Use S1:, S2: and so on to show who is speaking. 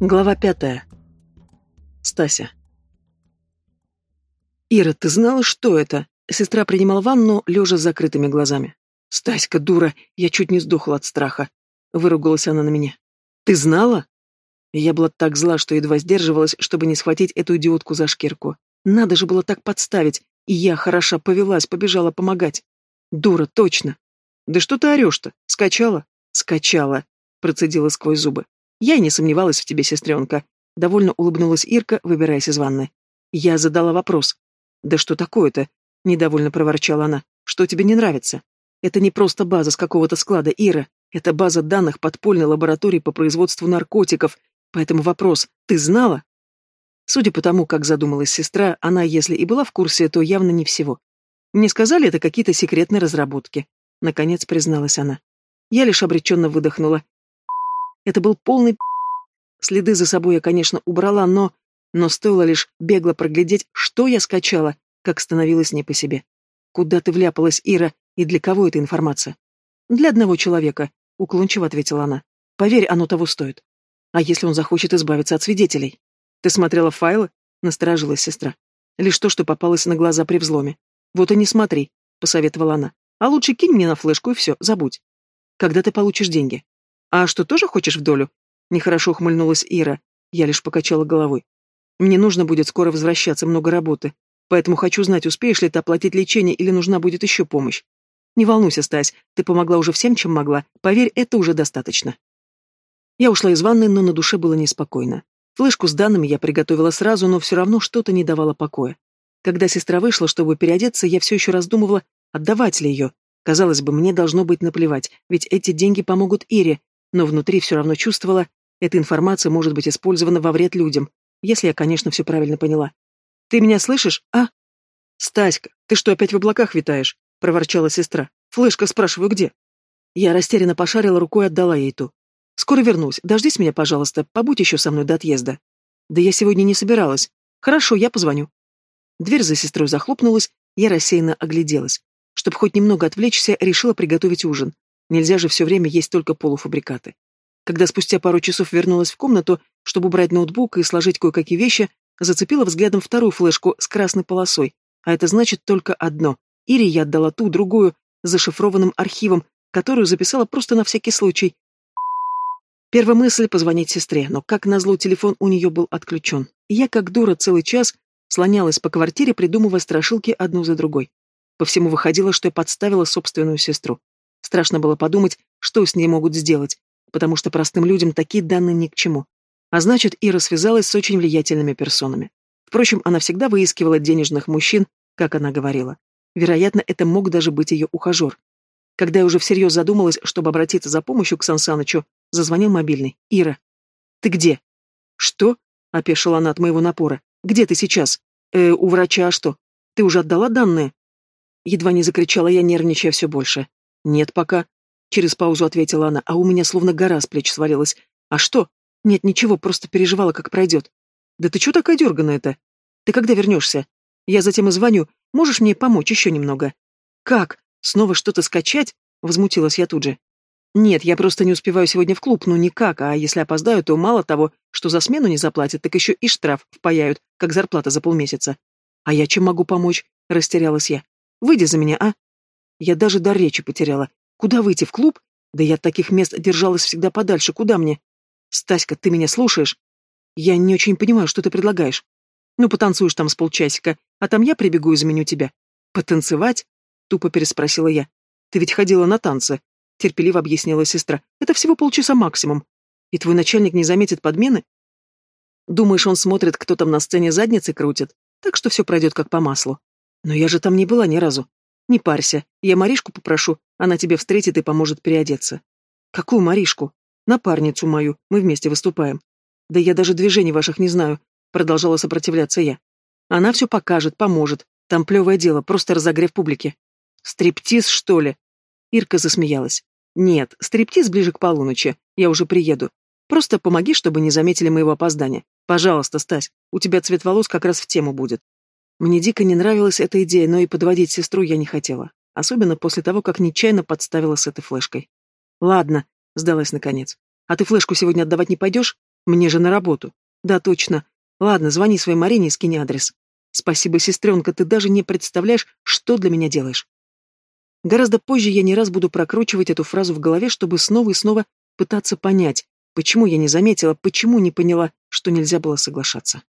S1: Глава пятая. Стася. «Ира, ты знала, что это?» Сестра принимала ванну, лежа с закрытыми глазами. «Стаська, дура, я чуть не сдохла от страха», — выругалась она на меня. «Ты знала?» Я была так зла, что едва сдерживалась, чтобы не схватить эту идиотку за шкирку. Надо же было так подставить, и я, хороша, повелась, побежала помогать. Дура, точно. «Да что ты орешь-то? Скачала?» «Скачала», — процедила сквозь зубы. Я и не сомневалась в тебе, сестренка. Довольно улыбнулась Ирка, выбираясь из ванны. Я задала вопрос. Да что такое-то? Недовольно проворчала она. Что тебе не нравится? Это не просто база с какого-то склада, Ира. Это база данных подпольной лаборатории по производству наркотиков. Поэтому вопрос, ты знала? Судя по тому, как задумалась сестра, она, если и была в курсе, то явно не всего. Мне сказали, это какие-то секретные разработки. Наконец призналась она. Я лишь обреченно выдохнула. Это был полный Следы за собой я, конечно, убрала, но... Но стоило лишь бегло проглядеть, что я скачала, как становилось не по себе. «Куда ты вляпалась, Ира, и для кого эта информация?» «Для одного человека», — уклончиво ответила она. «Поверь, оно того стоит. А если он захочет избавиться от свидетелей?» «Ты смотрела файлы?» — насторожилась сестра. «Лишь то, что попалось на глаза при взломе. Вот и не смотри», — посоветовала она. «А лучше кинь мне на флешку и все, забудь. Когда ты получишь деньги?» «А что, тоже хочешь в долю?» Нехорошо ухмыльнулась Ира. Я лишь покачала головой. «Мне нужно будет скоро возвращаться, много работы. Поэтому хочу знать, успеешь ли ты оплатить лечение или нужна будет еще помощь. Не волнуйся, Стась, ты помогла уже всем, чем могла. Поверь, это уже достаточно». Я ушла из ванной, но на душе было неспокойно. Флешку с данными я приготовила сразу, но все равно что-то не давало покоя. Когда сестра вышла, чтобы переодеться, я все еще раздумывала, отдавать ли ее. Казалось бы, мне должно быть наплевать, ведь эти деньги помогут Ире, но внутри все равно чувствовала, эта информация может быть использована во вред людям, если я, конечно, все правильно поняла. «Ты меня слышишь, а?» «Стаська, ты что, опять в облаках витаешь?» — проворчала сестра. «Флешка, спрашиваю, где?» Я растерянно пошарила рукой и отдала ей ту. «Скоро вернусь. Дождись меня, пожалуйста. Побудь еще со мной до отъезда». «Да я сегодня не собиралась. Хорошо, я позвоню». Дверь за сестрой захлопнулась, я рассеянно огляделась. Чтобы хоть немного отвлечься, решила приготовить ужин. Нельзя же все время есть только полуфабрикаты. Когда спустя пару часов вернулась в комнату, чтобы убрать ноутбук и сложить кое-какие вещи, зацепила взглядом вторую флешку с красной полосой. А это значит только одно. Ире я отдала ту, другую, зашифрованным архивом, которую записала просто на всякий случай. Первая мысль — позвонить сестре, но, как назло, телефон у нее был отключен. я, как дура, целый час слонялась по квартире, придумывая страшилки одну за другой. По всему выходило, что я подставила собственную сестру. Страшно было подумать, что с ней могут сделать, потому что простым людям такие данные ни к чему. А значит, Ира связалась с очень влиятельными персонами. Впрочем, она всегда выискивала денежных мужчин, как она говорила. Вероятно, это мог даже быть ее ухажер. Когда я уже всерьез задумалась, чтобы обратиться за помощью к Сансанычу, зазвонил мобильный. «Ира». «Ты где?» «Что?» — опешила она от моего напора. «Где ты сейчас?» «Э, у врача, а что? Ты уже отдала данные?» Едва не закричала я, нервничая все больше. «Нет пока», — через паузу ответила она, а у меня словно гора с плеч свалилась. «А что?» «Нет, ничего, просто переживала, как пройдет». «Да ты чего такая дерганая-то? Ты когда вернешься? Я затем и звоню. Можешь мне помочь еще немного?» «Как? Снова что-то скачать?» — возмутилась я тут же. «Нет, я просто не успеваю сегодня в клуб, ну никак, а если опоздаю, то мало того, что за смену не заплатят, так еще и штраф впаяют, как зарплата за полмесяца». «А я чем могу помочь?» — растерялась я. «Выйди за меня, а?» Я даже до речи потеряла. Куда выйти, в клуб? Да я от таких мест держалась всегда подальше. Куда мне? Стаська, ты меня слушаешь? Я не очень понимаю, что ты предлагаешь. Ну, потанцуешь там с полчасика, а там я прибегу и заменю тебя. Потанцевать? Тупо переспросила я. Ты ведь ходила на танцы. Терпеливо объяснила сестра. Это всего полчаса максимум. И твой начальник не заметит подмены? Думаешь, он смотрит, кто там на сцене задницы крутит? Так что все пройдет как по маслу. Но я же там не была ни разу. Не парься, я Маришку попрошу, она тебе встретит и поможет переодеться. Какую Маришку? Напарницу мою, мы вместе выступаем. Да я даже движений ваших не знаю, продолжала сопротивляться я. Она все покажет, поможет. Там плевое дело, просто разогрев публики. Стриптиз, что ли? Ирка засмеялась. Нет, стриптиз ближе к полуночи, я уже приеду. Просто помоги, чтобы не заметили моего опоздания. Пожалуйста, Стась, у тебя цвет волос как раз в тему будет. Мне дико не нравилась эта идея, но и подводить сестру я не хотела. Особенно после того, как нечаянно подставила с этой флешкой. «Ладно», — сдалась наконец. «А ты флешку сегодня отдавать не пойдешь? Мне же на работу. Да, точно. Ладно, звони своей Марине и скини адрес. Спасибо, сестренка, ты даже не представляешь, что для меня делаешь. Гораздо позже я не раз буду прокручивать эту фразу в голове, чтобы снова и снова пытаться понять, почему я не заметила, почему не поняла, что нельзя было соглашаться.